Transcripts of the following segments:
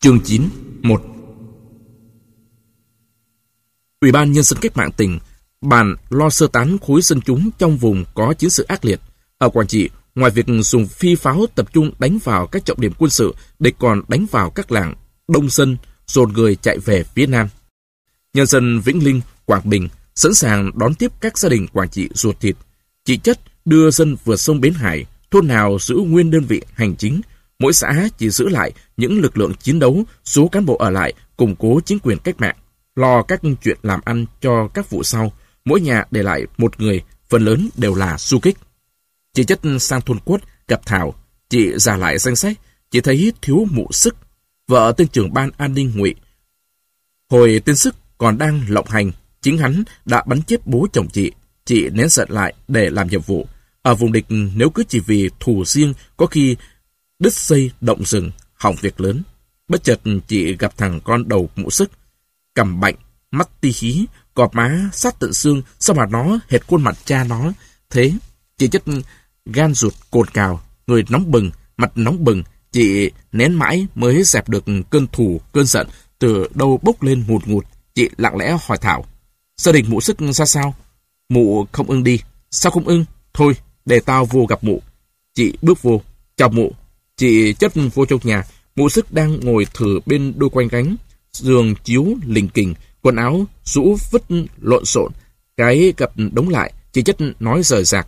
Chương 9 1 Ủy ban Nhân dân cách mạng tỉnh bàn lo sơ tán khối dân chúng trong vùng có chiến sự ác liệt. Ở Quảng Trị, ngoài việc dùng phi pháo tập trung đánh vào các trọng điểm quân sự, địch còn đánh vào các làng đông dân, dồn người chạy về phía Nam. Nhân dân Vĩnh Linh, Quảng Bình sẵn sàng đón tiếp các gia đình Quảng Trị ruột thịt. Chỉ chất đưa dân vượt sông Bến Hải, thôn nào giữ nguyên đơn vị hành chính, mỗi xã chỉ giữ lại những lực lượng chiến đấu, số cán bộ ở lại củng cố chính quyền cách mạng, lo các chuyện làm ăn cho các vụ sau, mỗi nhà để lại một người, phần lớn đều là du kích. Chị chất sang thôn quất, gặp Thảo, chị giả lại danh sách, chị thấy thiếu mụ sức. Vợ tên trưởng ban an ninh ngụy Hồi tên sức còn đang lộng hành, chính hắn đã bắn chết bố chồng chị. Chị nén giận lại để làm nhiệm vụ. Ở vùng địch nếu cứ chỉ vì thù riêng có khi đứt dây động rừng, hỏng việc lớn. Bất chợt chị gặp thằng con đầu mũ sức. Cầm bệnh, mắt ti hí, cọp má, sát tận xương, sao mà nó hệt khuôn mặt cha nó. Thế, chị chất gan ruột cồn cào, người nóng bừng, mặt nóng bừng, chị nén mãi mới dẹp được cơn thù, cơn giận, từ đâu bốc lên ngụt ngụt. Chị lặng lẽ hỏi Thảo, gia đình mụ sức ra sao? Mụ không ưng đi. Sao không ưng? Thôi, để tao vô gặp mụ. Chị bước vô. Chào mụ. Chị chất vô trong nhà. Mụ sức đang ngồi thử bên đôi quanh gánh. Giường chiếu lình kình. Quần áo rũ vứt lộn xộn. Cái cặp đóng lại. Chị chất nói rời rạc.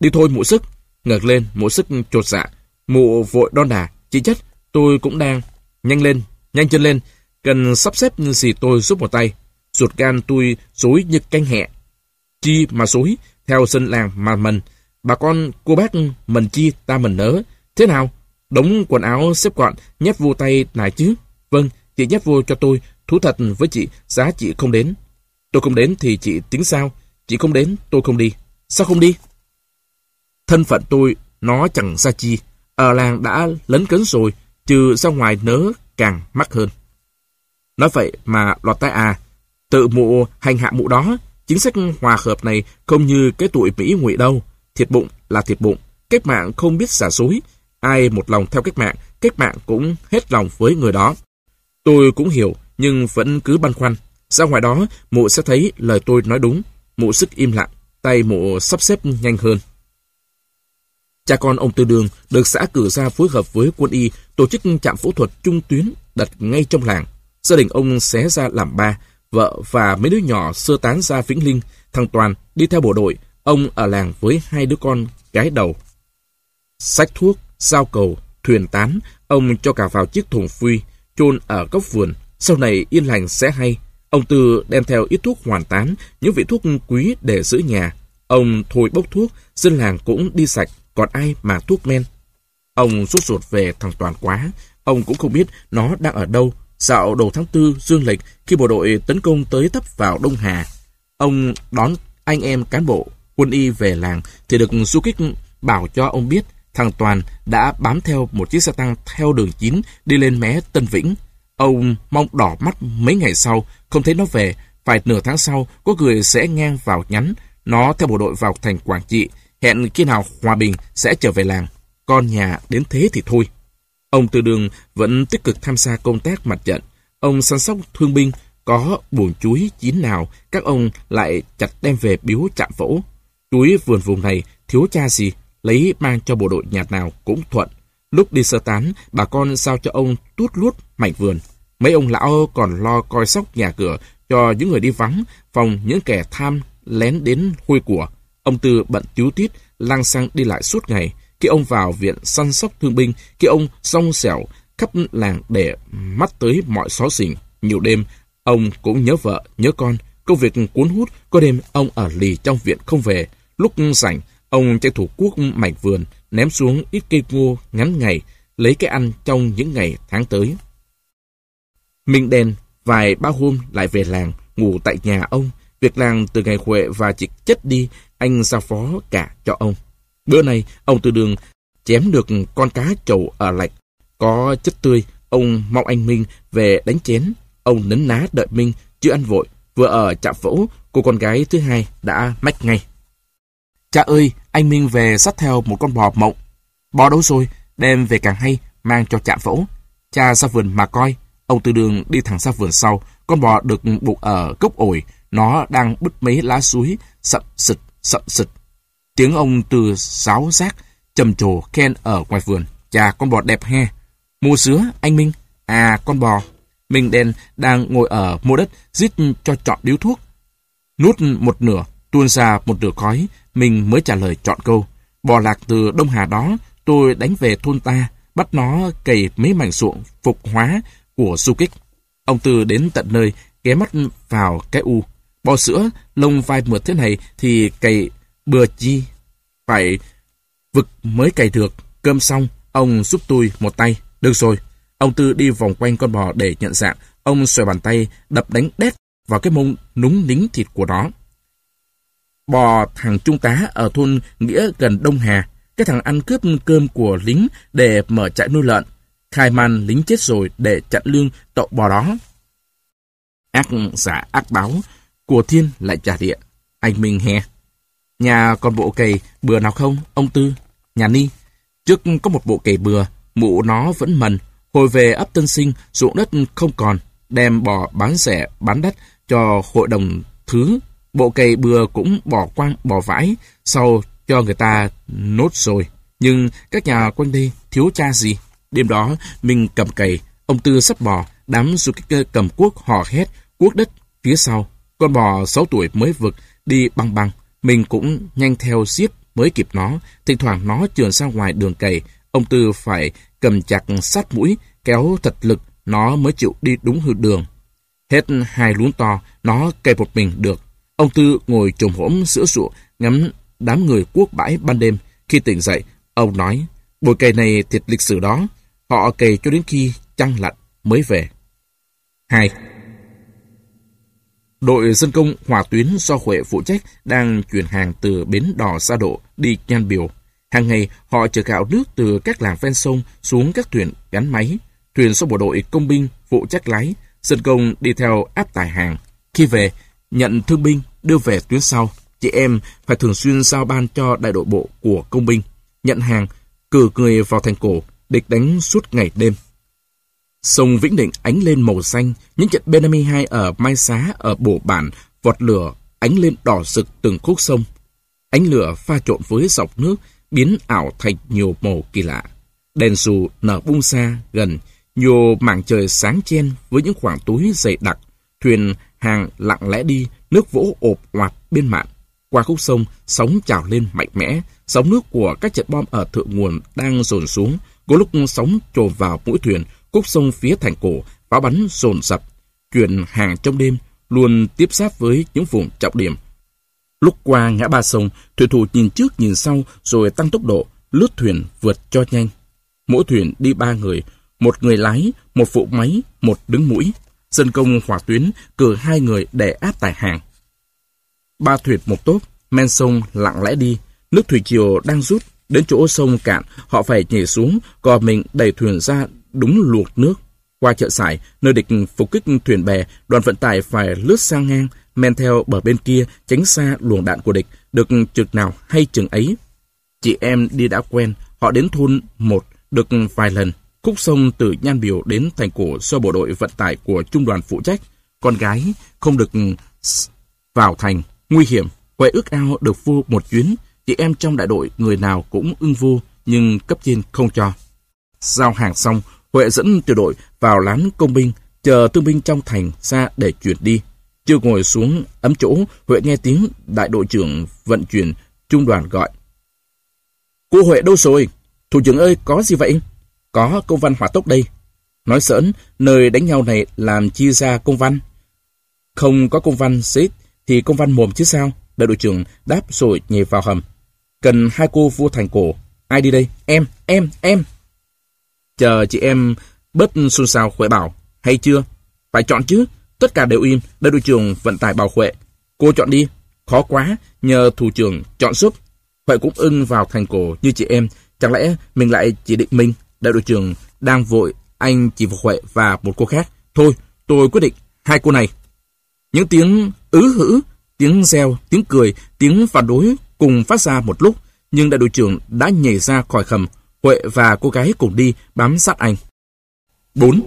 Đi thôi mụ sức. Ngược lên, mụ sức trột dạ. Mụ vội đon đà. Chị chất, tôi cũng đang. Nhanh lên, nhanh chân lên. Cần sắp xếp gì tôi giúp một tay. Ruột gan tôi rối như canh hẹ. Chi mà rối, theo dân làng mà mình. Bà con, cô bác, mình chi, ta mình nỡ. Thế nào? Đống quần áo xếp gọn, nhét vô tay này chứ? Vâng, chị nhét vô cho tôi. Thú thật với chị, giá chị không đến. Tôi không đến thì chị tính sao? Chị không đến, tôi không đi. Sao không đi? Thân phận tôi, nó chẳng ra chi. Ở làng đã lấn cấn rồi, trừ ra ngoài nớ càng mắc hơn. Nói vậy mà lọt tai à, tự mụ hành hạ mụ đó, chính sách hòa hợp này không như cái tuổi Mỹ ngụy đâu. Thiệt bụng là thiệt bụng, cách mạng không biết xả xối. Ai một lòng theo cách mạng, cách mạng cũng hết lòng với người đó. Tôi cũng hiểu, nhưng vẫn cứ băn khoăn. Ra ngoài đó, mụ sẽ thấy lời tôi nói đúng. Mụ sức im lặng, tay mụ sắp xếp nhanh hơn. Cha con ông Tư Đường được xã cử ra phối hợp với quân y tổ chức trạm phẫu thuật trung tuyến đặt ngay trong làng. Gia đình ông xé ra làm ba, vợ và mấy đứa nhỏ sơ tán ra Vĩnh Linh. Thằng Toàn đi theo bộ đội, ông ở làng với hai đứa con gái đầu. Sách thuốc, giao cầu, thuyền tán, ông cho cả vào chiếc thùng phi, chôn ở góc vườn. Sau này yên lành sẽ hay. Ông Tư đem theo ít thuốc hoàn tán, những vị thuốc quý để giữ nhà. Ông thôi bốc thuốc, dân làng cũng đi sạch, còn ai mà thuốc men. Ông sốt ruột về thằng Toàn quá, ông cũng không biết nó đang ở đâu. Dạo đầu tháng tư dương lịch khi bộ đội tấn công tới tấp vào Đông Hà, ông đón anh em cán bộ quân y về làng thì được du kích bảo cho ông biết thằng Toàn đã bám theo một chiếc xe tăng theo đường 9 đi lên mé Tân Vĩnh. Ông mong đỏ mắt mấy ngày sau, không thấy nó về, phải nửa tháng sau có người sẽ ngang vào nhắn, nó theo bộ đội vào thành Quảng Trị, hẹn khi nào Hòa Bình sẽ trở về làng. Con nhà đến thế thì thôi. Ông Từ Đường vẫn tích cực tham gia công tác mặt trận. Ông săn sóc thương binh, có buồn chuối chín nào, các ông lại chặt đem về biếu chạm phẫu. Chuối vườn vùng này thiếu cha gì, lấy mang cho bộ đội nhạt nào cũng thuận. Lúc đi sơ tán, bà con sao cho ông tút lút mảnh vườn. Mấy ông lão còn lo coi sóc nhà cửa cho những người đi vắng, phòng những kẻ tham lén đến hôi của. Ông Tư bận tiếu tít, lang sang đi lại suốt ngày. Khi ông vào viện săn sóc thương binh, khi ông rong xẻo khắp làng để mắt tới mọi xó xỉnh. Nhiều đêm, ông cũng nhớ vợ, nhớ con. Công việc cuốn hút, có đêm ông ở lì trong viện không về. Lúc rảnh, ông chạy thủ quốc mảnh vườn, ném xuống ít cây ngô ngắn ngày, lấy cái ăn trong những ngày tháng tới. Minh đen, vài ba hôm lại về làng, ngủ tại nhà ông. Việc làng từ ngày Huệ và chị chết đi, anh giao phó cả cho ông. Bữa nay, ông từ đường chém được con cá trầu ở lạch. Có chất tươi, ông mong anh Minh về đánh chén. Ông nấn ná đợi Minh, chưa ăn vội. Vừa ở trạm phẫu, cô con gái thứ hai đã mách ngay. Cha ơi, anh Minh về dắt theo một con bò mộng. Bò đâu rồi, đem về càng hay, mang cho chạm phẫu. Cha ra vườn mà coi, Ông Tư Đường đi thẳng ra vườn sau, con bò được buộc ở gốc ổi, nó đang bứt mấy lá suối, sậm sực, sậm sực. Tiếng ông từ sáo rác, trầm trồ khen ở ngoài vườn. Chà, con bò đẹp he. Mua sứa, anh Minh. À, con bò. Minh đen đang ngồi ở mô đất, giết cho chọn điếu thuốc. Nút một nửa, tuôn ra một nửa khói, mình mới trả lời chọn câu. Bò lạc từ Đông Hà đó, tôi đánh về thôn ta, bắt nó cày mấy mảnh ruộng phục hóa của du kích. Ông Tư đến tận nơi, ghé mắt vào cái u. Bò sữa, lông vai mượt thế này thì cày bừa chi. Phải vực mới cày được, cơm xong, ông giúp tôi một tay. Được rồi, ông Tư đi vòng quanh con bò để nhận dạng. Ông xòe bàn tay, đập đánh đét vào cái mông núng nính thịt của nó. Bò thằng trung tá ở thôn Nghĩa gần Đông Hà, cái thằng ăn cướp cơm của lính để mở trại nuôi lợn. Khai man lính chết rồi để chặn lương tội bò đó. Ác giả ác báo, của thiên lại trả địa. Anh Minh hè. Nhà còn bộ cày bừa nào không, ông Tư? Nhà Ni. Trước có một bộ cày bừa, mụ nó vẫn mần. Hồi về ấp Tân Sinh, ruộng đất không còn. Đem bò bán rẻ, bán đất cho hội đồng thứ. Bộ cày bừa cũng bỏ quang, bỏ vãi. Sau cho người ta nốt rồi. Nhưng các nhà quanh đây thiếu cha gì. Đêm đó, mình cầm cày, ông Tư sắp bò, đám du kích cầm cuốc hò hét, cuốc đất phía sau. Con bò 6 tuổi mới vực, đi băng băng. Mình cũng nhanh theo xiết mới kịp nó. Thỉnh thoảng nó trườn ra ngoài đường cày. Ông Tư phải cầm chặt sát mũi, kéo thật lực, nó mới chịu đi đúng hư đường. Hết hai luống to, nó cày một mình được. Ông Tư ngồi trồm hổm sữa sụa, ngắm đám người cuốc bãi ban đêm. Khi tỉnh dậy, ông nói, bồi cày này thiệt lịch sử đó. Họ cày cho đến khi trăng lạnh mới về. 2. Đội dân công hỏa tuyến do Huệ phụ trách đang chuyển hàng từ bến đò xa độ đi nhan biểu. Hàng ngày, họ chở gạo nước từ các làng ven sông xuống các thuyền gắn máy. Thuyền do bộ đội công binh phụ trách lái, dân công đi theo áp tải hàng. Khi về, nhận thương binh đưa về tuyến sau. Chị em phải thường xuyên giao ban cho đại đội bộ của công binh. Nhận hàng, cử người vào thành cổ, địch đánh suốt ngày đêm. Sông Vĩnh Định ánh lên màu xanh, những trận B-52 ở Mai Xá, ở Bổ Bản, vọt lửa ánh lên đỏ rực từng khúc sông. Ánh lửa pha trộn với dọc nước, biến ảo thành nhiều màu kỳ lạ. Đèn dù nở bung xa, gần, nhiều mảng trời sáng chen với những khoảng túi dày đặc. Thuyền hàng lặng lẽ đi, nước vỗ ộp oạt bên mạn. Qua khúc sông, sóng trào lên mạnh mẽ, sóng nước của các trận bom ở thượng nguồn đang dồn xuống. Có lúc sóng trồm vào mũi thuyền, khúc sông phía thành cổ, pháo bắn dồn dập. Chuyển hàng trong đêm luôn tiếp sát với những vùng trọng điểm. Lúc qua ngã ba sông, thủy thủ nhìn trước nhìn sau rồi tăng tốc độ, lướt thuyền vượt cho nhanh. Mỗi thuyền đi ba người, một người lái, một phụ máy, một đứng mũi. Dân công hỏa tuyến cử hai người để áp tải hàng. Ba thuyền một tốp, men sông lặng lẽ đi. Nước thủy triều đang rút, đến chỗ sông cạn, họ phải nhảy xuống, cò mình đẩy thuyền ra đúng luộc nước. Qua chợ sải, nơi địch phục kích thuyền bè, đoàn vận tải phải lướt sang ngang, men theo bờ bên kia, tránh xa luồng đạn của địch, được trực nào hay chừng ấy. Chị em đi đã quen, họ đến thôn một được vài lần. Khúc sông từ Nhan Biểu đến thành cổ do bộ đội vận tải của trung đoàn phụ trách. Con gái không được ừ, vào thành, nguy hiểm. Huệ ước ao được vua một chuyến, chị em trong đại đội người nào cũng ưng vua, nhưng cấp trên không cho. Giao hàng xong, Huệ dẫn tiểu đội vào lán công binh, chờ thương binh trong thành ra để chuyển đi. Chưa ngồi xuống ấm chỗ, Huệ nghe tiếng đại đội trưởng vận chuyển trung đoàn gọi. Cô Huệ đâu rồi? Thủ trưởng ơi, có gì vậy? Có công văn hỏa tốc đây. Nói sỡn, nơi đánh nhau này làm chi ra công văn? Không có công văn xít thì công văn mồm chứ sao? Đại đội trưởng đáp rồi nhảy vào hầm. Cần hai cô vua thành cổ. Ai đi đây? Em, em, em. Chờ chị em bớt xôn xao Huệ bảo. Hay chưa? Phải chọn chứ. Tất cả đều im. Đại đội trưởng vận tải bảo Huệ. Cô chọn đi. Khó quá. Nhờ thủ trưởng chọn giúp. Huệ cũng ưng vào thành cổ như chị em. Chẳng lẽ mình lại chỉ định mình? Đại đội trưởng đang vội. Anh chỉ vào Huệ và một cô khác. Thôi, tôi quyết định. Hai cô này. Những tiếng ứ hữ, tiếng reo, tiếng cười, tiếng phản đối cùng phát ra một lúc. Nhưng đại đội trưởng đã nhảy ra khỏi khầm Huệ và cô gái cùng đi bám sát anh. 4.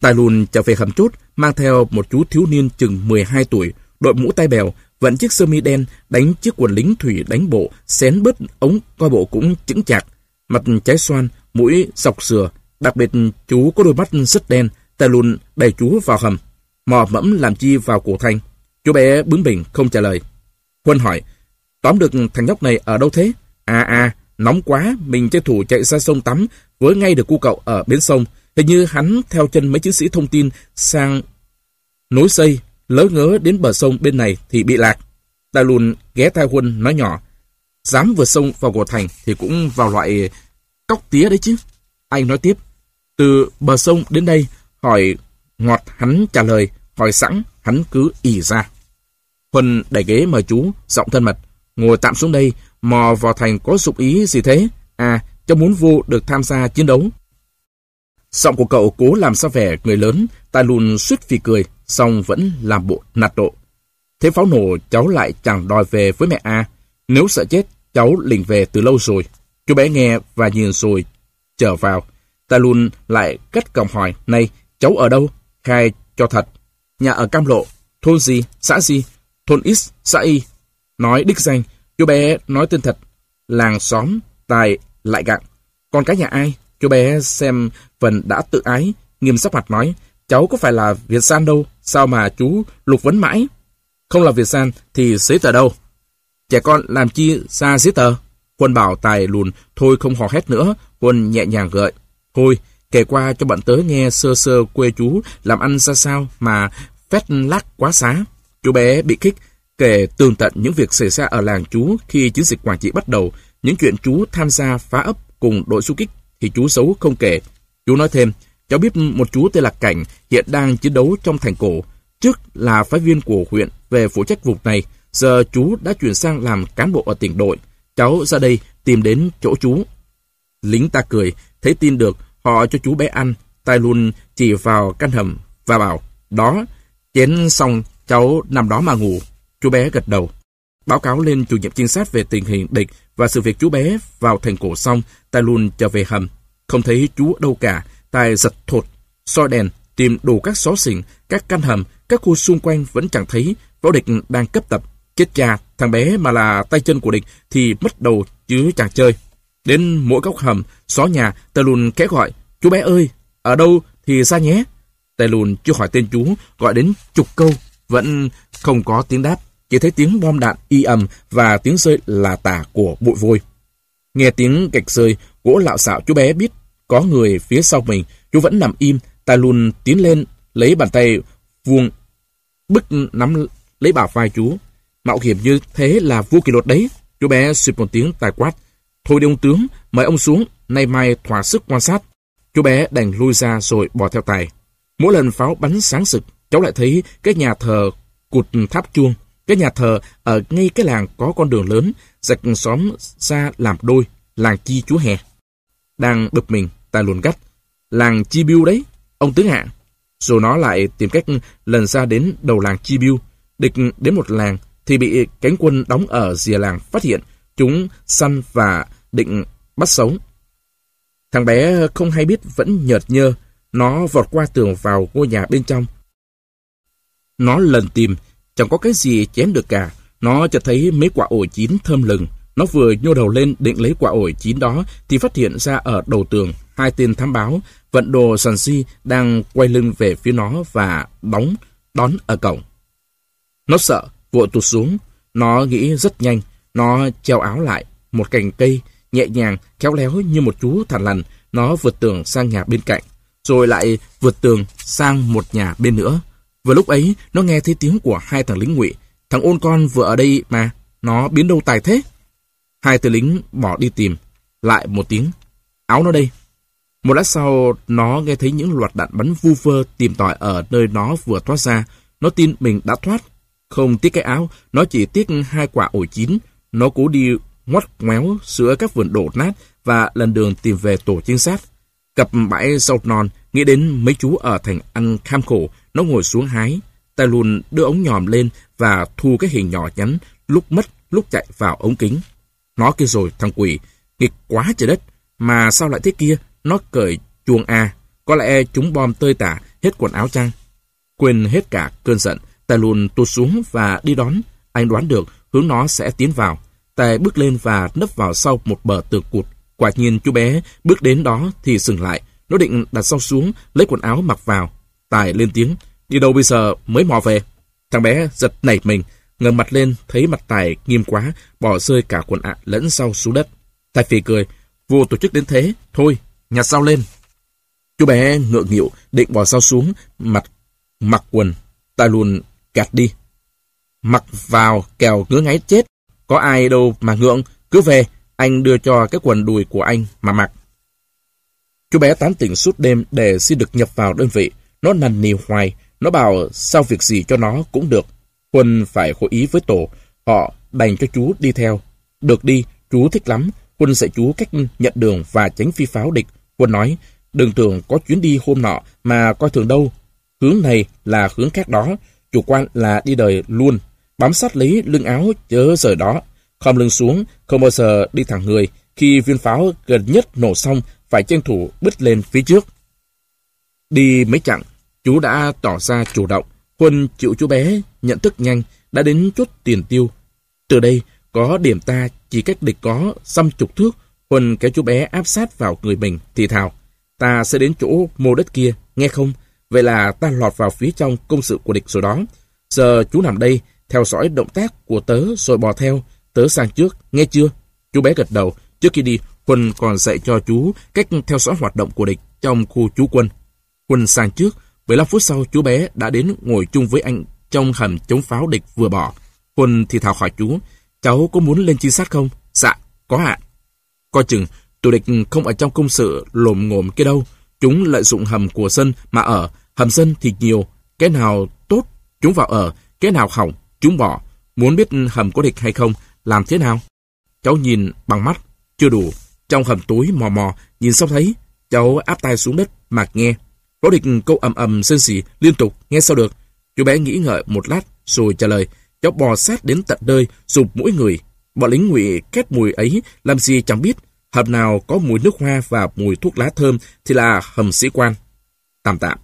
Tài lùn trở về hầm chốt, mang theo một chú thiếu niên chừng 12 tuổi, đội mũ tay bèo, vận chiếc sơ mi đen, đánh chiếc quần lính thủy đánh bộ, xén bớt ống coi bộ cũng chững chạc. Mặt trái xoan, mũi dọc sừa, đặc biệt chú có đôi mắt rất đen, ta lùn đẩy chú vào hầm. Mò mẫm làm chi vào cổ thanh. Chú bé bướng bỉnh không trả lời. Huân hỏi, tóm được thằng nhóc này ở đâu thế? À à, nóng quá, mình tranh thủ chạy ra sông tắm, với ngay được cu cậu ở bến sông. Hình như hắn theo chân mấy chiến sĩ thông tin sang nối xây, lỡ ngớ đến bờ sông bên này thì bị lạc. ta lùn ghé tai Huân nói nhỏ, dám vượt sông vào cổ thành thì cũng vào loại cóc tía đấy chứ. Anh nói tiếp, từ bờ sông đến đây, hỏi ngọt hắn trả lời, hỏi sẵn, hắn cứ ỉ ra. Huân đẩy ghế mời chú, giọng thân mật, ngồi tạm xuống đây, mò vào thành có dụng ý gì thế? À, cháu muốn vô được tham gia chiến đấu. Giọng của cậu cố làm sao vẻ người lớn, tai lùn suýt vì cười, xong vẫn làm bộ nạt độ. Thế pháo nổ cháu lại chẳng đòi về với mẹ A. Nếu sợ chết, cháu lình về từ lâu rồi. Chú bé nghe và nhìn rồi trở vào. Ta luôn lại cất còng hỏi, này, cháu ở đâu? Khai cho thật. Nhà ở Cam Lộ, thôn gì, xã gì? Thôn X, xã Y. Nói đích danh, chú bé nói tên thật. Làng xóm, tài, lại gặng. Con cái nhà ai? Chú bé xem phần đã tự ái, nghiêm sắc mặt nói, cháu có phải là Việt San đâu, sao mà chú lục vấn mãi? Không là Việt San thì giấy tờ đâu? Trẻ con làm chi xa giết tờ? Quân bảo tài lùn, thôi không hò hét nữa, quân nhẹ nhàng gợi. Thôi, kể qua cho bọn tớ nghe sơ sơ quê chú làm ăn ra sao mà phét lác quá xá. Chú bé bị kích, kể tường tận những việc xảy ra ở làng chú khi chiến dịch Quảng Trị bắt đầu, những chuyện chú tham gia phá ấp cùng đội xung kích thì chú xấu không kể. Chú nói thêm, cháu biết một chú tên là Cảnh hiện đang chiến đấu trong thành cổ. Trước là phái viên của huyện về phụ trách vùng này, giờ chú đã chuyển sang làm cán bộ ở tỉnh đội. Cháu ra đây tìm đến chỗ chú. Lính ta cười, thấy tin được, họ cho chú bé ăn, tay luôn chỉ vào căn hầm và bảo, đó, chén xong cháu nằm đó mà ngủ. Chú bé gật đầu. Báo cáo lên chủ nhiệm trinh sát về tình hình địch và sự việc chú bé vào thành cổ xong, tài luôn trở về hầm. Không thấy chú đâu cả, tài giật thột, soi đèn, tìm đủ các xó xỉnh, các căn hầm, các khu xung quanh vẫn chẳng thấy, võ địch đang cấp tập. Chết cha, thằng bé mà là tay chân của địch thì mất đầu chứ chẳng chơi. Đến mỗi góc hầm, xó nhà, tờ lùn khẽ gọi, chú bé ơi, ở đâu thì ra nhé. Tờ lùn chưa hỏi tên chú, gọi đến chục câu, vẫn không có tiếng đáp. Chỉ thấy tiếng bom đạn y ầm và tiếng rơi là tả của bụi vôi. Nghe tiếng gạch rơi, gỗ lạo xạo chú bé biết có người phía sau mình, chú vẫn nằm im, ta lùn tiến lên, lấy bàn tay vuông, bức nắm lấy bả vai chú. Mạo hiểm như thế là vô kỷ luật đấy. Chú bé xịt một tiếng tài quát. Thôi đi ông tướng, mời ông xuống, nay mai thỏa sức quan sát. Chú bé đành lui ra rồi bỏ theo tài. Mỗi lần pháo bắn sáng sực, cháu lại thấy cái nhà thờ cụt tháp chuông. Cái nhà thờ ở ngay cái làng có con đường lớn, dạch xóm ra làm đôi, làng chi chú hè. Đang bực mình, tài luồn gắt. Làng chi biêu đấy, ông tướng hạ. Rồi nó lại tìm cách lần ra đến đầu làng chi biêu. Địch đến một làng thì bị cánh quân đóng ở rìa làng phát hiện. Chúng săn và định bắt sống. Thằng bé không hay biết vẫn nhợt nhơ. Nó vọt qua tường vào ngôi nhà bên trong. Nó lần tìm, chẳng có cái gì chém được cả. Nó chợt thấy mấy quả ổi chín thơm lừng. Nó vừa nhô đầu lên định lấy quả ổi chín đó thì phát hiện ra ở đầu tường hai tên thám báo vận đồ sàn si đang quay lưng về phía nó và đóng đón ở cổng. Nó sợ, vội tụt xuống. Nó nghĩ rất nhanh. Nó treo áo lại, một cành cây, nhẹ nhàng, khéo léo như một chú thằn lằn. Nó vượt tường sang nhà bên cạnh, rồi lại vượt tường sang một nhà bên nữa. Vừa lúc ấy, nó nghe thấy tiếng của hai thằng lính ngụy. Thằng ôn con vừa ở đây mà, nó biến đâu tài thế? Hai tên lính bỏ đi tìm, lại một tiếng. Áo nó đây. Một lát sau, nó nghe thấy những loạt đạn bắn vu vơ tìm tòi ở nơi nó vừa thoát ra. Nó tin mình đã thoát. Không tiếc cái áo, nó chỉ tiếc hai quả ổi chín. Nó cố đi ngoắt ngoéo giữa các vườn đổ nát và lần đường tìm về tổ trinh sát. Cặp bãi sâu non, nghĩ đến mấy chú ở thành ăn kham khổ, nó ngồi xuống hái. Tay luôn đưa ống nhòm lên và thu cái hình nhỏ nhắn, lúc mất, lúc chạy vào ống kính. Nó kia rồi, thằng quỷ, nghịch quá trời đất, mà sao lại thế kia? Nó cởi chuông A, à. có lẽ chúng bom tơi tả, hết quần áo chăng? Quên hết cả cơn giận, tài luôn tụt xuống và đi đón. Anh đoán được hướng nó sẽ tiến vào. Tài bước lên và nấp vào sau một bờ tường cụt. Quả nhiên chú bé bước đến đó thì dừng lại. Nó định đặt sau xuống, lấy quần áo mặc vào. Tài lên tiếng, đi đâu bây giờ mới mò về. Thằng bé giật nảy mình, ngẩng mặt lên thấy mặt Tài nghiêm quá, bỏ rơi cả quần áo lẫn sau xuống đất. Tài phì cười, vô tổ chức đến thế, thôi, nhặt sau lên. Chú bé ngượng nghịu, định bỏ sau xuống, mặt mặc quần, Tài luôn gạt đi. Mặc vào kèo ngứa ngáy chết, có ai đâu mà ngượng, cứ về, anh đưa cho cái quần đùi của anh mà mặc. Chú bé tán tỉnh suốt đêm để xin được nhập vào đơn vị. Nó nằn nì hoài, nó bảo sao việc gì cho nó cũng được. Quân phải hội ý với tổ, họ đành cho chú đi theo. Được đi, chú thích lắm. Quân dạy chú cách nhận đường và tránh phi pháo địch. Quân nói, đừng tưởng có chuyến đi hôm nọ mà coi thường đâu. Hướng này là hướng khác đó, chủ quan là đi đời luôn. Bám sát lấy lưng áo chớ rời đó. Không lưng xuống, không bao giờ đi thẳng người. Khi viên pháo gần nhất nổ xong, phải tranh thủ bứt lên phía trước. Đi mấy chặng, chú đã tỏ ra chủ động. Quân chịu chú bé, nhận thức nhanh, đã đến chốt tiền tiêu. Từ đây, có điểm ta chỉ cách địch có xăm chục thước, Huân kéo chú bé áp sát vào người mình, thì thào. Ta sẽ đến chỗ mô đất kia, nghe không? Vậy là ta lọt vào phía trong công sự của địch rồi đó. Giờ chú nằm đây, theo dõi động tác của tớ rồi bò theo. Tớ sang trước, nghe chưa? Chú bé gật đầu. Trước khi đi, Huân còn dạy cho chú cách theo dõi hoạt động của địch trong khu trú quân. Huân sang trước, 15 phút sau chú bé đã đến ngồi chung với anh trong hầm chống pháo địch vừa bỏ. Huân thì thào hỏi chú, cháu có muốn lên trinh sát không? Dạ, có ạ. Coi chừng, tụi địch không ở trong công sự lồm ngồm kia đâu. Chúng lợi dụng hầm của dân mà ở, hầm dân thì nhiều. Cái nào tốt, chúng vào ở, cái nào hỏng, chúng bỏ. Muốn biết hầm có địch hay không, làm thế nào? Cháu nhìn bằng mắt, chưa đủ. Trong hầm tối mò mò, nhìn xong thấy, cháu áp tay xuống đất mạc nghe. Có địch câu ầm ầm sơn xỉ liên tục, nghe sao được. Chú bé nghĩ ngợi một lát, rồi trả lời, cháu bò sát đến tận nơi, sụp mũi người. Bọn lính ngụy két mùi ấy, làm gì chẳng biết. Hầm nào có mùi nước hoa và mùi thuốc lá thơm thì là hầm sĩ quan. Tạm tạm.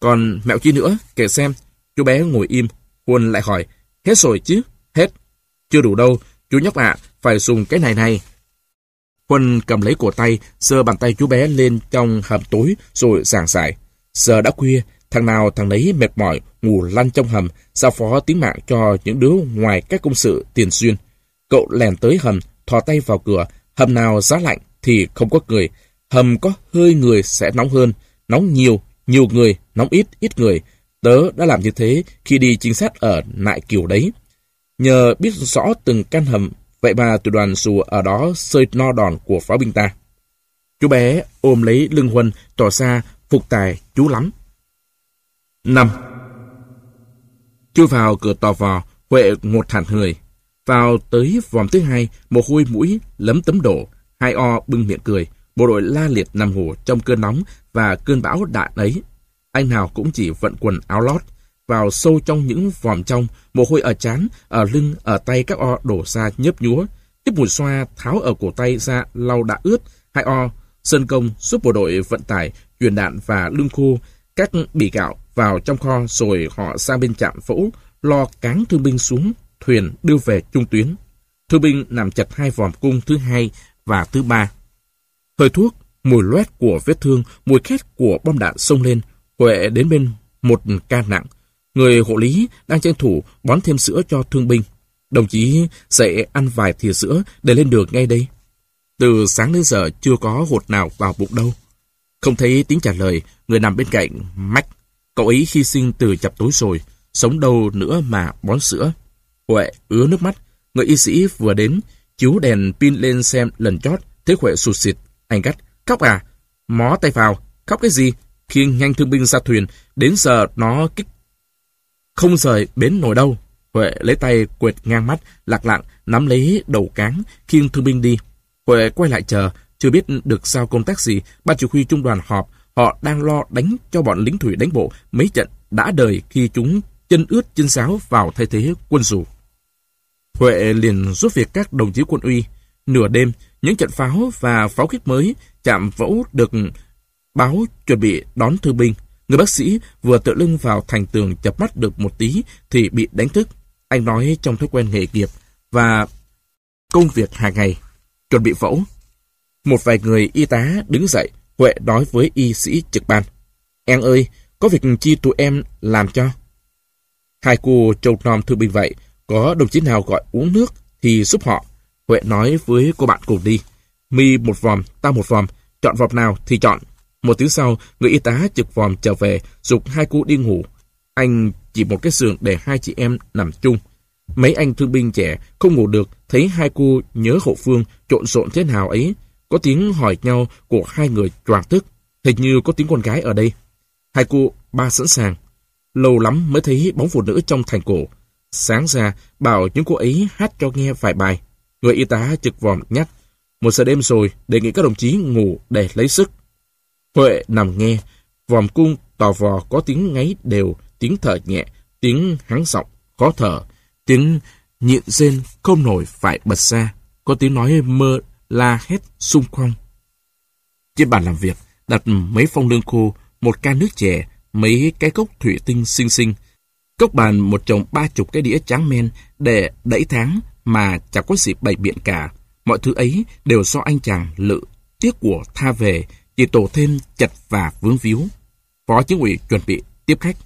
Còn mẹo chi nữa, kể xem. Chú bé ngồi im, Huân lại hỏi, hết rồi chứ? Hết. Chưa đủ đâu, chú nhóc ạ, phải dùng cái này này. Huân cầm lấy cổ tay, sơ bàn tay chú bé lên trong hầm tối rồi giảng giải. Giờ đã khuya, thằng nào thằng nấy mệt mỏi, ngủ lăn trong hầm, giao phó tính mạng cho những đứa ngoài các công sự tiền xuyên. Cậu lèn tới hầm, thò tay vào cửa, hầm nào giá lạnh thì không có người. Hầm có hơi người sẽ nóng hơn, nóng nhiều, nhiều người, nóng ít, ít người. Tớ đã làm như thế khi đi chính sát ở nại kiều đấy. Nhờ biết rõ từng căn hầm Vậy mà tụi đoàn xù ở đó sơi no đòn của pháo binh ta. Chú bé ôm lấy lưng Huân, tỏ ra phục tài chú lắm. năm Chui vào cửa tò vò, Huệ ngột thản người. Vào tới vòm thứ hai, mồ hôi mũi lấm tấm đổ, hai o bưng miệng cười. Bộ đội la liệt nằm ngủ trong cơn nóng và cơn bão đạn ấy. Anh nào cũng chỉ vận quần áo lót, vào sâu trong những vòm trong, mồ hôi ở chán ở lưng, ở tay các o đổ ra nhấp nhúa. Tiếp mùi xoa tháo ở cổ tay ra lau đã ướt, hai o, sân công giúp bộ đội vận tải, truyền đạn và lương khô, các bị gạo vào trong kho rồi họ sang bên trạm phẫu, lo cáng thương binh xuống, thuyền đưa về trung tuyến. Thương binh nằm chặt hai vòm cung thứ hai và thứ ba. Hơi thuốc, mùi loét của vết thương, mùi khét của bom đạn xông lên, Huệ đến bên một ca nặng, Người hộ lý đang tranh thủ bón thêm sữa cho thương binh. Đồng chí sẽ ăn vài thìa sữa để lên đường ngay đây. Từ sáng đến giờ chưa có hột nào vào bụng đâu. Không thấy tiếng trả lời, người nằm bên cạnh, mách. Cậu ấy hy sinh từ chập tối rồi, sống đâu nữa mà bón sữa. Huệ ứa nước mắt, người y sĩ vừa đến, chiếu đèn pin lên xem lần chót, thấy Huệ sụt xịt. Anh gắt, khóc à? Mó tay vào, khóc cái gì? Khiêng nhanh thương binh ra thuyền, đến giờ nó kích không rời bến nổi đâu. Huệ lấy tay quệt ngang mắt, lạc lặng, nắm lấy đầu cáng, khiêng thương binh đi. Huệ quay lại chờ, chưa biết được sao công tác gì, ban chỉ huy trung đoàn họp, họ đang lo đánh cho bọn lính thủy đánh bộ mấy trận đã đời khi chúng chân ướt chân sáo vào thay thế quân dù. Huệ liền giúp việc các đồng chí quân uy. Nửa đêm, những trận pháo và pháo kích mới chạm vỗ được báo chuẩn bị đón thương binh. Người bác sĩ vừa tựa lưng vào thành tường chập mắt được một tí thì bị đánh thức. Anh nói trong thói quen nghề nghiệp và công việc hàng ngày, chuẩn bị phẫu. Một vài người y tá đứng dậy, Huệ nói với y sĩ trực ban. Em ơi, có việc chi tụi em làm cho? Hai cô trâu nòm thương binh vậy, có đồng chí nào gọi uống nước thì giúp họ. Huệ nói với cô bạn cùng đi. Mi một vòm, ta một vòm, chọn vòm nào thì chọn. Một tiếng sau, người y tá trực vòm trở về, dục hai cô đi ngủ. Anh chỉ một cái giường để hai chị em nằm chung. Mấy anh thương binh trẻ không ngủ được, thấy hai cô nhớ hậu phương trộn rộn thế nào ấy. Có tiếng hỏi nhau của hai người choàng thức. Hình như có tiếng con gái ở đây. Hai cô ba sẵn sàng. Lâu lắm mới thấy bóng phụ nữ trong thành cổ. Sáng ra, bảo những cô ấy hát cho nghe vài bài. Người y tá trực vòm nhắc. Một giờ đêm rồi, đề nghị các đồng chí ngủ để lấy sức. Huệ nằm nghe, vòm cung tò vò có tiếng ngáy đều, tiếng thở nhẹ, tiếng hắng giọng, khó thở, tiếng nhịn rên không nổi phải bật ra, có tiếng nói mơ la hét xung quanh. Trên bàn làm việc, đặt mấy phong lương khô, một ca nước chè, mấy cái cốc thủy tinh xinh xinh. Cốc bàn một chồng ba chục cái đĩa tráng men để đẩy tháng mà chẳng có gì bày biện cả. Mọi thứ ấy đều do anh chàng lự, tiếc của tha về, chỉ tổ thêm chật và vướng víu. Phó chính ủy chuẩn bị tiếp khách.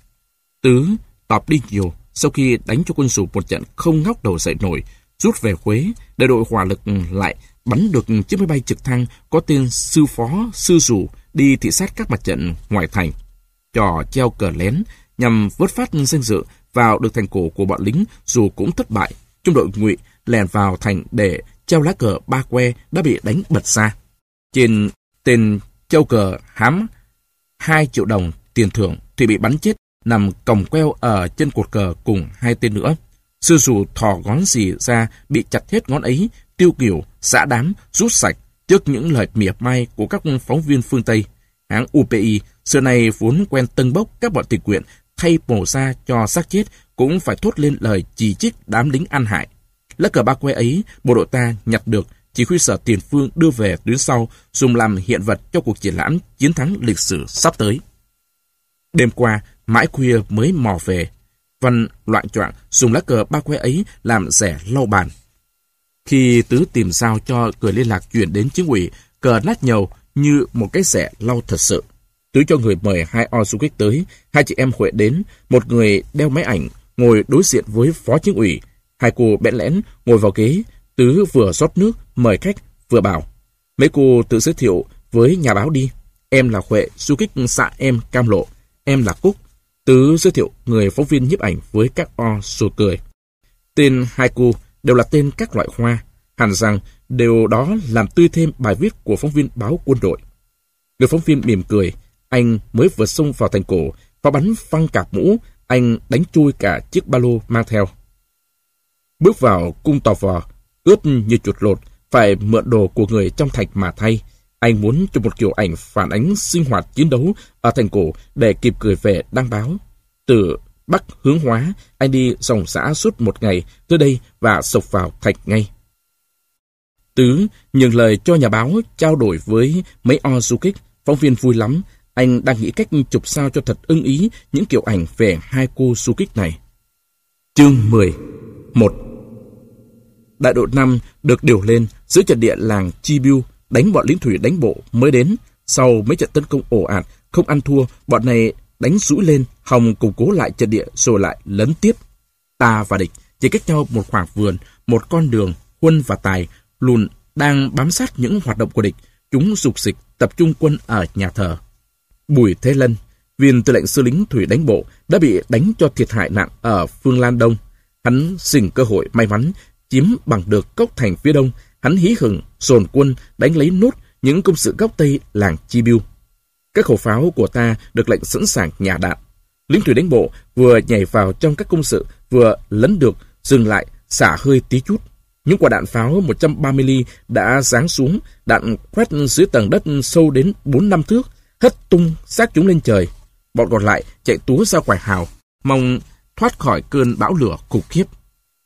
Tứ tọp đi nhiều sau khi đánh cho quân sủ một trận không ngóc đầu dậy nổi, rút về Quế để đội hỏa lực lại bắn được chiếc máy bay trực thăng có tên sư phó sư rủ đi thị sát các mặt trận ngoài thành. Trò treo cờ lén nhằm vớt phát danh dự vào được thành cổ của bọn lính dù cũng thất bại. Trung đội ngụy lèn vào thành để treo lá cờ ba que đã bị đánh bật ra. Trên tên châu cờ hám 2 triệu đồng tiền thưởng thì bị bắn chết nằm còng queo ở chân cột cờ cùng hai tên nữa. Sư dù thò ngón gì ra bị chặt hết ngón ấy, tiêu kiểu, xã đám, rút sạch trước những lời mỉa mai của các phóng viên phương Tây. Hãng UPI xưa này vốn quen tân bốc các bọn tình nguyện thay mổ ra cho xác chết cũng phải thốt lên lời chỉ trích đám lính ăn hại. Lá cờ ba que ấy, bộ đội ta nhặt được chỉ huy sở tiền phương đưa về tuyến sau dùng làm hiện vật cho cuộc triển lãm chiến thắng lịch sử sắp tới. Đêm qua, mãi khuya mới mò về. Văn loạn choạng dùng lá cờ ba que ấy làm rẻ lau bàn. Khi Tứ tìm sao cho cửa liên lạc chuyển đến chính ủy, cờ nát nhầu như một cái rẻ lau thật sự. Tứ cho người mời hai o du kích tới, hai chị em Huệ đến, một người đeo máy ảnh, ngồi đối diện với phó chính ủy. Hai cô bẽn lẽn ngồi vào ghế, Tứ vừa rót nước, mời khách, vừa bảo. Mấy cô tự giới thiệu với nhà báo đi. Em là Huệ, du kích xã em Cam Lộ. Em là Cúc. Tứ giới thiệu người phóng viên nhiếp ảnh với các o sùa cười. Tên hai cô đều là tên các loại hoa. Hẳn rằng điều đó làm tươi thêm bài viết của phóng viên báo quân đội. Người phóng viên mỉm cười, anh mới vừa xông vào thành cổ, và bắn phăng cạp mũ, anh đánh chui cả chiếc ba lô mang theo. Bước vào cung tò vò, ướt như chuột lột, phải mượn đồ của người trong thành mà thay. Anh muốn cho một kiểu ảnh phản ánh sinh hoạt chiến đấu ở thành cổ để kịp gửi về đăng báo. Từ Bắc hướng hóa, anh đi dòng xã suốt một ngày tới đây và sộc vào thạch ngay. Tứ nhường lời cho nhà báo trao đổi với mấy o du kích. Phóng viên vui lắm. Anh đang nghĩ cách chụp sao cho thật ưng ý những kiểu ảnh về hai cô du kích này. Chương 10 1 Đại đội 5 được điều lên giữa trận địa làng Chi Biu đánh bọn lính thủy đánh bộ mới đến. Sau mấy trận tấn công ồ ạt, không ăn thua, bọn này đánh rũi lên, hòng củng cố lại trận địa rồi lại lấn tiếp. Ta và địch chỉ cách nhau một khoảng vườn, một con đường, Huân và Tài luôn đang bám sát những hoạt động của địch. Chúng dục dịch tập trung quân ở nhà thờ. Bùi Thế Lân, viên tư lệnh sư lính thủy đánh bộ, đã bị đánh cho thiệt hại nặng ở phương Lan Đông. Hắn xin cơ hội may mắn chiếm bằng được cốc thành phía đông, hắn hí hừng, dồn quân, đánh lấy nốt những công sự góc tây làng Chi Biu. Các khẩu pháo của ta được lệnh sẵn sàng nhà đạn. Lính thủy đánh bộ vừa nhảy vào trong các công sự, vừa lấn được, dừng lại, xả hơi tí chút. Những quả đạn pháo 130 ly đã giáng xuống, đạn quét dưới tầng đất sâu đến 4 năm thước, hất tung xác chúng lên trời. Bọn còn lại chạy túa ra ngoài hào, mong thoát khỏi cơn bão lửa khủng khiếp.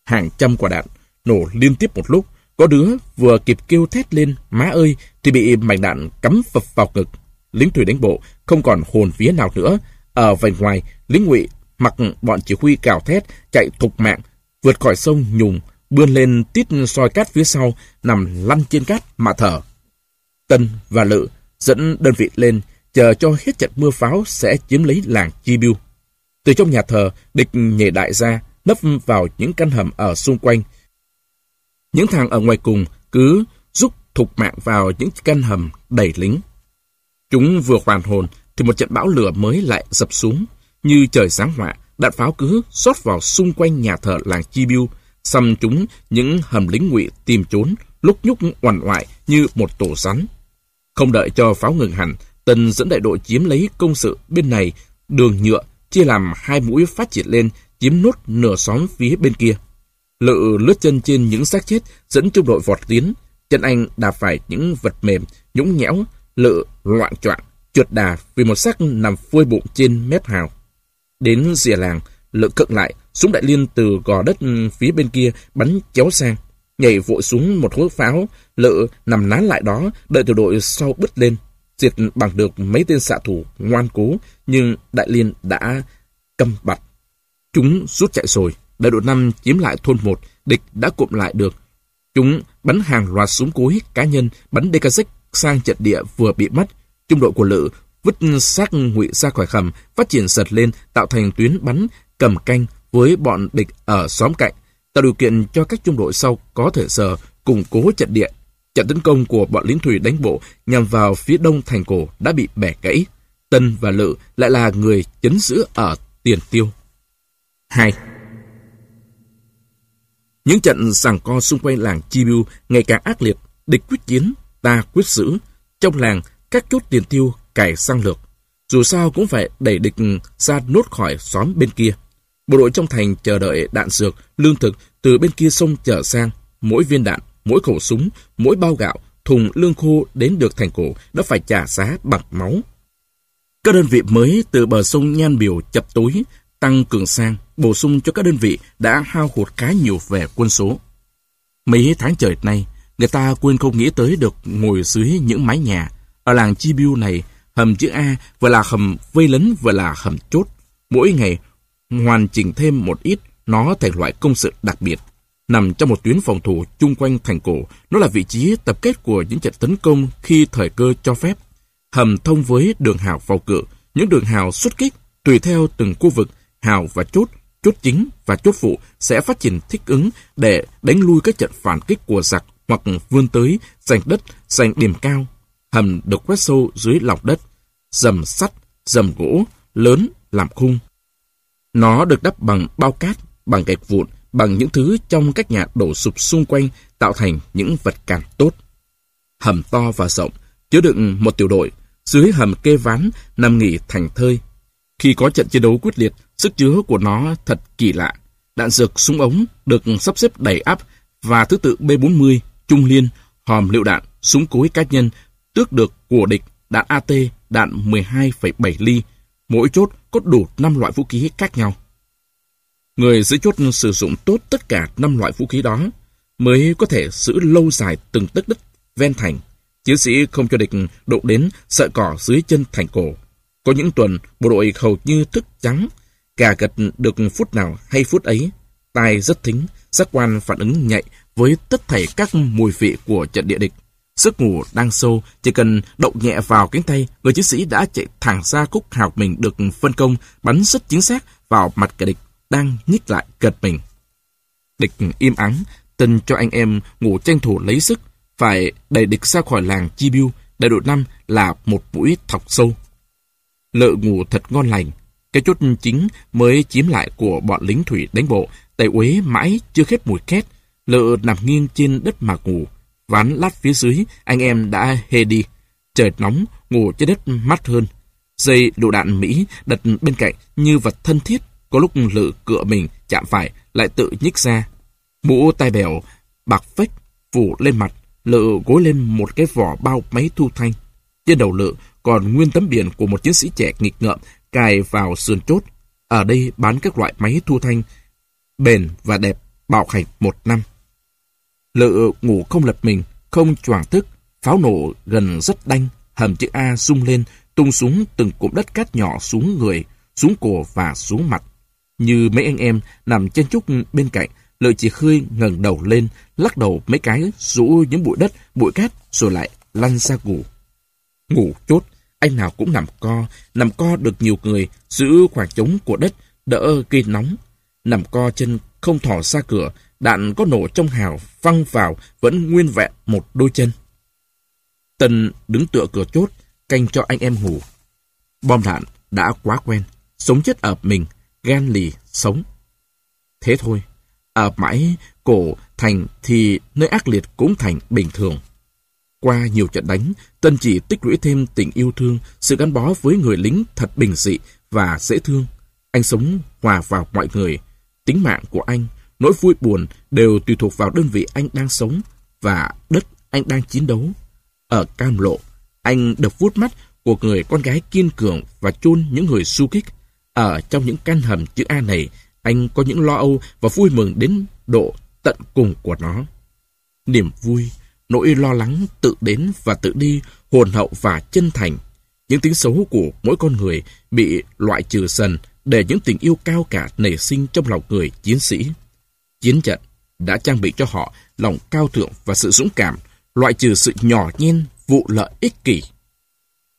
Hàng trăm quả đạn nổ liên tiếp một lúc, có đứa vừa kịp kêu thét lên, má ơi, thì bị mảnh đạn cắm phập vào ngực. Lính thủy đánh bộ không còn hồn vía nào nữa. Ở vành ngoài, lính ngụy mặc bọn chỉ huy cào thét, chạy thục mạng, vượt khỏi sông nhùng, bươn lên tít soi cát phía sau, nằm lăn trên cát mà thở. Tân và Lự dẫn đơn vị lên, chờ cho hết trận mưa pháo sẽ chiếm lấy làng Chibiu. Từ trong nhà thờ, địch nhảy đại ra, nấp vào những căn hầm ở xung quanh. Những thằng ở ngoài cùng cứ rút thục mạng vào những căn hầm đầy lính. Chúng vừa hoàn hồn thì một trận bão lửa mới lại dập xuống. Như trời sáng họa, đạn pháo cứ xót vào xung quanh nhà thờ làng Chi Biêu, xăm chúng những hầm lính ngụy tìm trốn, lúc nhúc oằn oại như một tổ rắn. Không đợi cho pháo ngừng hẳn, Tần dẫn đại đội chiếm lấy công sự bên này, đường nhựa, chia làm hai mũi phát triển lên, chiếm nốt nửa xóm phía bên kia. Lự lướt chân trên những xác chết, dẫn trung đội vọt tiến. Chân anh đạp phải những vật mềm, nhũng nhẽo, lự loạn choạng trượt đà vì một xác nằm phơi bụng trên mép hào. Đến rìa làng, lự cận lại, súng đại liên từ gò đất phía bên kia bắn chéo sang. Nhảy vội xuống một hố pháo, lự nằm nán lại đó, đợi tiểu đội sau bứt lên. Diệt bằng được mấy tên xạ thủ ngoan cố, nhưng đại liên đã cầm bặt. Chúng rút chạy rồi, đại đội 5 chiếm lại thôn 1, địch đã cụm lại được. Chúng bắn hàng loạt súng cối cá nhân, bắn DKZ sang trận địa vừa bị mất. Trung đội của Lự vứt xác ngụy ra khỏi khầm, phát triển giật lên, tạo thành tuyến bắn cầm canh với bọn địch ở xóm cạnh, tạo điều kiện cho các trung đội sau có thể sờ củng cố trận địa. Trận tấn công của bọn lính thủy đánh bộ nhằm vào phía đông thành cổ đã bị bẻ gãy. Tân và Lự lại là người chấn giữ ở tiền tiêu. 2. Những trận sàng co xung quanh làng Chibiu ngày càng ác liệt, địch quyết chiến, ta quyết giữ. Trong làng, các chốt tiền tiêu cải sang lược. Dù sao cũng phải đẩy địch ra nốt khỏi xóm bên kia. Bộ đội trong thành chờ đợi đạn dược, lương thực từ bên kia sông trở sang. Mỗi viên đạn, mỗi khẩu súng, mỗi bao gạo, thùng lương khô đến được thành cổ đã phải trả giá bằng máu. Các đơn vị mới từ bờ sông Nhan Biểu chập tối, tăng cường sang, bổ sung cho các đơn vị đã hao hụt khá nhiều về quân số. Mấy tháng trời nay, người ta quên không nghĩ tới được ngồi dưới những mái nhà. Ở làng Chi Biêu này, hầm chữ A vừa là hầm vây lấn vừa là hầm chốt. Mỗi ngày, hoàn chỉnh thêm một ít, nó thành loại công sự đặc biệt. Nằm trong một tuyến phòng thủ chung quanh thành cổ, nó là vị trí tập kết của những trận tấn công khi thời cơ cho phép. Hầm thông với đường hào vào cửa, những đường hào xuất kích, tùy theo từng khu vực, hào và chốt, chốt chính và chốt phụ sẽ phát triển thích ứng để đánh lui các trận phản kích của giặc hoặc vươn tới giành đất, giành điểm cao. Hầm được quét sâu dưới lòng đất, dầm sắt, dầm gỗ, lớn làm khung. Nó được đắp bằng bao cát, bằng gạch vụn, bằng những thứ trong các nhà đổ sụp xung quanh tạo thành những vật cản tốt. Hầm to và rộng, chứa đựng một tiểu đội, dưới hầm kê ván nằm nghỉ thành thơi. Khi có trận chiến đấu quyết liệt, sức chứa của nó thật kỳ lạ. Đạn dược súng ống được sắp xếp đầy áp và thứ tự B-40, trung liên, hòm lựu đạn, súng cối cá nhân tước được của địch, đạn AT, đạn 12,7 ly. Mỗi chốt có đủ 5 loại vũ khí khác nhau. Người giữ chốt sử dụng tốt tất cả năm loại vũ khí đó mới có thể giữ lâu dài từng tấc đất ven thành. Chiến sĩ không cho địch độ đến sợ cỏ dưới chân thành cổ. Có những tuần, bộ đội hầu như thức trắng, cà gật được phút nào hay phút ấy. Tai rất thính, giác quan phản ứng nhạy với tất thảy các mùi vị của trận địa địch. Giấc ngủ đang sâu, chỉ cần động nhẹ vào cánh tay, người chiến sĩ đã chạy thẳng ra khúc hào mình được phân công, bắn rất chính xác vào mặt kẻ địch đang nhích lại cật mình. Địch im ắng, tin cho anh em ngủ tranh thủ lấy sức, phải đẩy địch ra khỏi làng Chi Biu, đại đội 5 là một mũi thọc sâu. Lợ ngủ thật ngon lành, cái chốt chính mới chiếm lại của bọn lính thủy đánh bộ, tại uế mãi chưa khép mùi khét, lợ nằm nghiêng trên đất mà ngủ, ván lát phía dưới, anh em đã hê đi. Trời nóng, ngủ trên đất mát hơn. Dây lựu đạn Mỹ đặt bên cạnh như vật thân thiết, có lúc lự cựa mình chạm phải lại tự nhích ra. Mũ tai bèo, bạc phách, phủ lên mặt, lự gối lên một cái vỏ bao máy thu thanh. Trên đầu lự còn nguyên tấm biển của một chiến sĩ trẻ nghịch ngợm cài vào sườn chốt. Ở đây bán các loại máy thu thanh bền và đẹp bảo hành một năm. Lự ngủ không lập mình, không choàng thức, pháo nổ gần rất đanh, hầm chữ A rung lên, tung xuống từng cụm đất cát nhỏ xuống người, xuống cổ và xuống mặt. Như mấy anh em nằm trên chúc bên cạnh, lợi chỉ khơi ngẩng đầu lên, lắc đầu mấy cái, rũ những bụi đất, bụi cát, rồi lại lăn ra ngủ. Ngủ chốt, anh nào cũng nằm co, nằm co được nhiều người, giữ khoảng trống của đất, đỡ gây nóng. Nằm co chân không thỏ ra cửa, đạn có nổ trong hào, văng vào, vẫn nguyên vẹn một đôi chân. Tân đứng tựa cửa chốt, canh cho anh em ngủ. Bom đạn đã quá quen, sống chết ở mình, gan lì, sống. Thế thôi, ở mãi cổ thành thì nơi ác liệt cũng thành bình thường. Qua nhiều trận đánh, Tân chỉ tích lũy thêm tình yêu thương, sự gắn bó với người lính thật bình dị và dễ thương. Anh sống hòa vào mọi người. Tính mạng của anh, nỗi vui buồn đều tùy thuộc vào đơn vị anh đang sống và đất anh đang chiến đấu. Ở Cam Lộ, anh được vuốt mắt của người con gái kiên cường và chôn những người su kích. Ở trong những căn hầm chữ A này, anh có những lo âu và vui mừng đến độ tận cùng của nó. Niềm vui, nỗi lo lắng tự đến và tự đi, hồn hậu và chân thành. Những tiếng xấu của mỗi con người bị loại trừ dần để những tình yêu cao cả nảy sinh trong lòng người chiến sĩ. Chiến trận đã trang bị cho họ lòng cao thượng và sự dũng cảm, loại trừ sự nhỏ nhen, vụ lợi ích kỷ.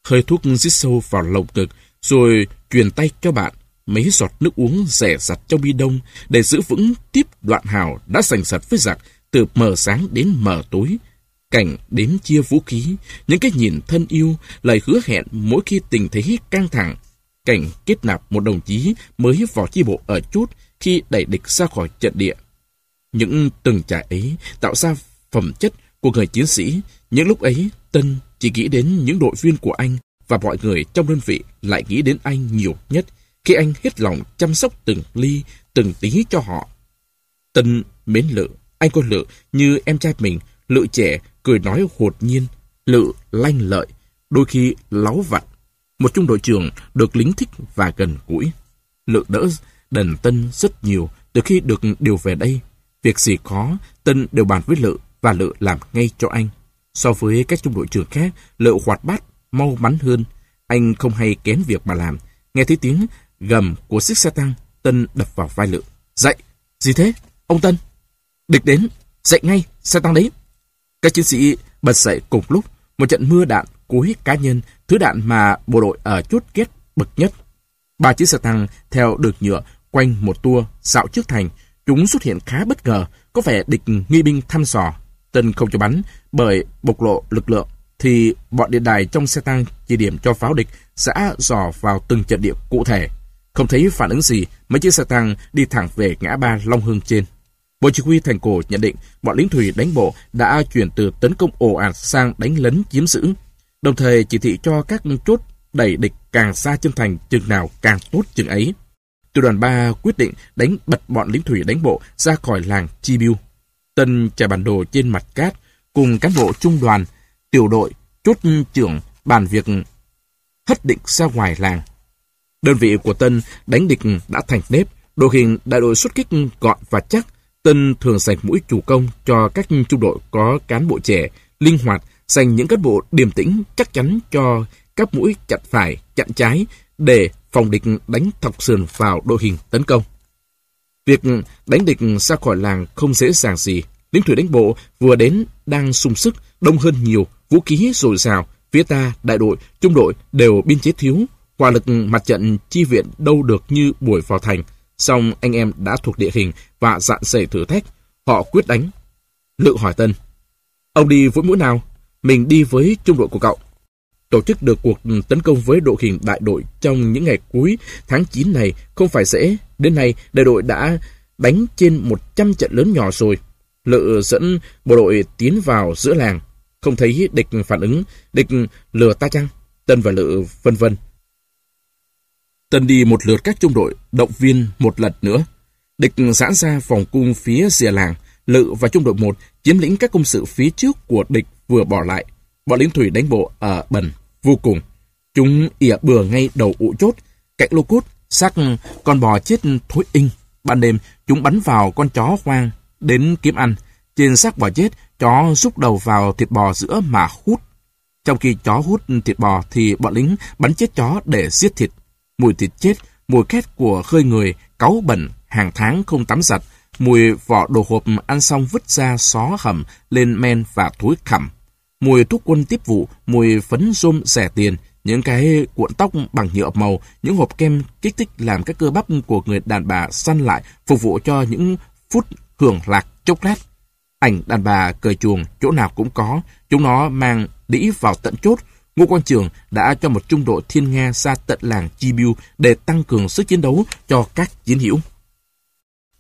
Hơi thuốc giết sâu vào lồng ngực, rồi truyền tay cho bạn mấy giọt nước uống rẻ rặt trong bi đông để giữ vững tiếp đoạn hào đã sành sật với giặc từ mờ sáng đến mờ tối. Cảnh đếm chia vũ khí, những cái nhìn thân yêu, lời hứa hẹn mỗi khi tình thế căng thẳng. Cảnh kết nạp một đồng chí mới vào chi bộ ở chốt khi đẩy địch ra khỏi trận địa. Những từng trải ấy tạo ra phẩm chất của người chiến sĩ. Những lúc ấy, Tân chỉ nghĩ đến những đội viên của anh và mọi người trong đơn vị lại nghĩ đến anh nhiều nhất khi anh hết lòng chăm sóc từng ly, từng tí cho họ. Tân mến Lự, anh con Lự như em trai mình, Lự trẻ, cười nói hột nhiên, Lự lanh lợi, đôi khi láu vặt. Một trung đội trưởng được lính thích và gần gũi. Lự đỡ đần Tân rất nhiều từ khi được điều về đây. Việc gì khó, Tân đều bàn với Lự và Lự làm ngay cho anh. So với các trung đội trưởng khác, Lự hoạt bát, mau mắn hơn. Anh không hay kén việc mà làm. Nghe thấy tiếng gầm của chiếc xe tăng, Tân đập vào vai Lự. Dậy! Gì thế? Ông Tân! Địch đến! Dậy ngay! Xe tăng đấy! Các chiến sĩ bật dậy cùng lúc. Một trận mưa đạn cuối cá nhân, thứ đạn mà bộ đội ở chốt kết bậc nhất. Ba chiếc xe tăng theo được nhựa quanh một tour dạo trước thành. Chúng xuất hiện khá bất ngờ, có vẻ địch nghi binh thăm dò. Tân không cho bắn bởi bộc lộ lực lượng thì bọn điện đài trong xe tăng chỉ điểm cho pháo địch sẽ dò vào từng trận địa cụ thể. Không thấy phản ứng gì, mấy chiếc xe tăng đi thẳng về ngã ba Long Hương trên. Bộ chỉ huy thành cổ nhận định bọn lính thủy đánh bộ đã chuyển từ tấn công ồ ạt sang đánh lấn chiếm giữ, đồng thời chỉ thị cho các chốt đẩy địch càng xa chân thành chừng nào càng tốt chừng ấy. Tiểu đoàn 3 quyết định đánh bật bọn lính thủy đánh bộ ra khỏi làng Chi Biu. Tân trải bản đồ trên mặt cát cùng cán bộ trung đoàn, tiểu đội, chốt trưởng bàn việc hất định ra ngoài làng. Đơn vị của Tân đánh địch đã thành nếp, đội hình đại đội xuất kích gọn và chắc. Tân thường dành mũi chủ công cho các trung đội có cán bộ trẻ, linh hoạt, dành những cán bộ điềm tĩnh chắc chắn cho các mũi chặn phải, chặn trái để phòng địch đánh thọc sườn vào đội hình tấn công. Việc đánh địch ra khỏi làng không dễ dàng gì. Lính thủy đánh bộ vừa đến đang sung sức, đông hơn nhiều, vũ khí dồi dào. Phía ta, đại đội, trung đội đều biên chế thiếu, Hỏa lực mặt trận chi viện đâu được như buổi vào thành, song anh em đã thuộc địa hình và dạn dày thử thách. Họ quyết đánh. Lự hỏi Tân. Ông đi với mũi nào? Mình đi với trung đội của cậu. Tổ chức được cuộc tấn công với đội hình đại đội trong những ngày cuối tháng 9 này không phải dễ. Đến nay, đại đội đã đánh trên 100 trận lớn nhỏ rồi. Lự dẫn bộ đội tiến vào giữa làng. Không thấy địch phản ứng, địch lừa ta chăng? Tân và Lự vân vân Tân đi một lượt các trung đội, động viên một lần nữa. Địch giãn ra vòng cung phía rìa làng, Lự và trung đội 1 chiếm lĩnh các công sự phía trước của địch vừa bỏ lại. Bọn lính thủy đánh bộ ở bần vô cùng. Chúng ỉa bừa ngay đầu ụ chốt, cạnh lô cốt, xác con bò chết thối inh. Ban đêm, chúng bắn vào con chó hoang, đến kiếm ăn. Trên xác bò chết, chó rút đầu vào thịt bò giữa mà hút. Trong khi chó hút thịt bò thì bọn lính bắn chết chó để giết thịt. Mùi thịt chết mùi khét của khơi người, cáu bẩn, hàng tháng không tắm giặt, mùi vỏ đồ hộp ăn xong vứt ra xó hầm lên men và thối khẩm. Mùi thuốc quân tiếp vụ, mùi phấn rôm rẻ tiền, những cái cuộn tóc bằng nhựa màu, những hộp kem kích thích làm các cơ bắp của người đàn bà săn lại, phục vụ cho những phút hưởng lạc chốc lát. Ảnh đàn bà cởi chuồng, chỗ nào cũng có, chúng nó mang đĩ vào tận chốt. Ngô Quang Trường đã cho một trung đội thiên Nga ra tận làng Chi Biu để tăng cường sức chiến đấu cho các chiến hữu.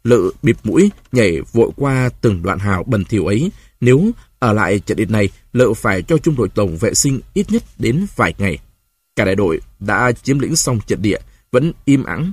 Lự bịp mũi, nhảy vội qua từng đoạn hào bẩn thỉu ấy. Nếu ở lại trận địa này, Lự phải cho trung đội tổng vệ sinh ít nhất đến vài ngày. Cả đại đội đã chiếm lĩnh xong trận địa, vẫn im ắng.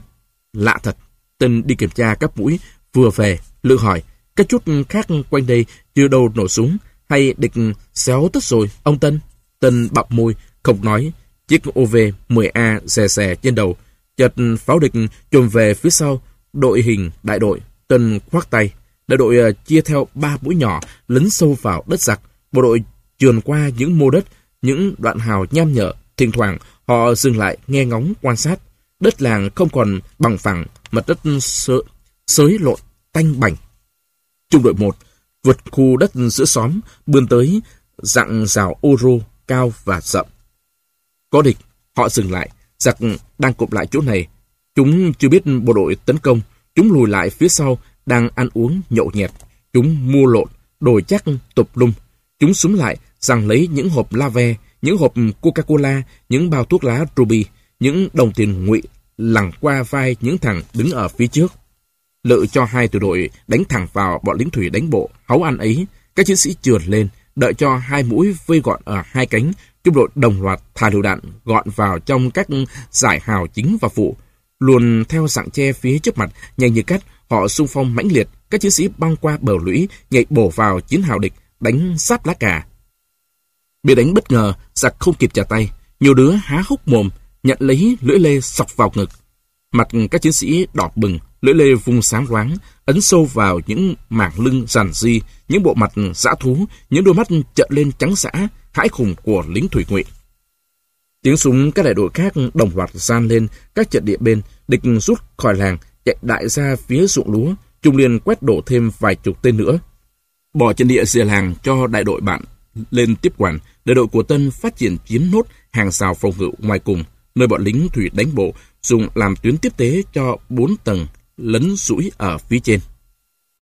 Lạ thật, Tân đi kiểm tra các mũi, vừa về, Lự hỏi, các chút khác quanh đây chưa đâu nổ súng, hay địch xéo tất rồi, ông Tân? Tân bọc môi, không nói, chiếc OV-10A xè xè trên đầu, chợt pháo địch trùm về phía sau, đội hình đại đội, Tân khoác tay. Đại đội à, chia theo ba mũi nhỏ, lấn sâu vào đất giặc. Bộ đội trườn qua những mô đất, những đoạn hào nham nhở. Thỉnh thoảng, họ dừng lại nghe ngóng quan sát. Đất làng không còn bằng phẳng, mặt đất sới xới lộn, tanh bành Trung đội 1, vượt khu đất giữa xóm, bươn tới, dặn rào ô rô, cao và rậm. Có địch, họ dừng lại, giặc đang cụp lại chỗ này. Chúng chưa biết bộ đội tấn công, chúng lùi lại phía sau, đang ăn uống nhậu nhẹt. Chúng mua lộn, đồi chắc tụp lung. Chúng súng lại, rằng lấy những hộp la ve, những hộp Coca-Cola, những bao thuốc lá ruby, những đồng tiền ngụy lẳng qua vai những thằng đứng ở phía trước. Lự cho hai tiểu đội đánh thẳng vào bọn lính thủy đánh bộ, háu ăn ấy. Các chiến sĩ trườn lên, đợi cho hai mũi vây gọn ở hai cánh, trung đội đồng loạt thả lựu đạn gọn vào trong các giải hào chính và phụ. luồn theo dạng che phía trước mặt, nhanh như cắt, họ xung phong mãnh liệt, các chiến sĩ băng qua bờ lũy, nhảy bổ vào chiến hào địch, đánh sát lá cà. Bị đánh bất ngờ, giặc không kịp trả tay, nhiều đứa há hốc mồm, nhận lấy lưỡi lê sọc vào ngực. Mặt các chiến sĩ đỏ bừng, lưỡi lê vung sáng loáng, ấn sâu vào những mảng lưng giàn di, những bộ mặt dã thú, những đôi mắt trợn lên trắng xã, hãi khủng của lính thủy ngụy. Tiếng súng các đại đội khác đồng loạt gian lên các trận địa bên, địch rút khỏi làng, chạy đại ra phía ruộng lúa, Trung Liên quét đổ thêm vài chục tên nữa. Bỏ trận địa rìa làng cho đại đội bạn lên tiếp quản, đại đội của Tân phát triển chiếm nốt hàng rào phòng ngự ngoài cùng, nơi bọn lính thủy đánh bộ dùng làm tuyến tiếp tế cho bốn tầng lấn rũi ở phía trên.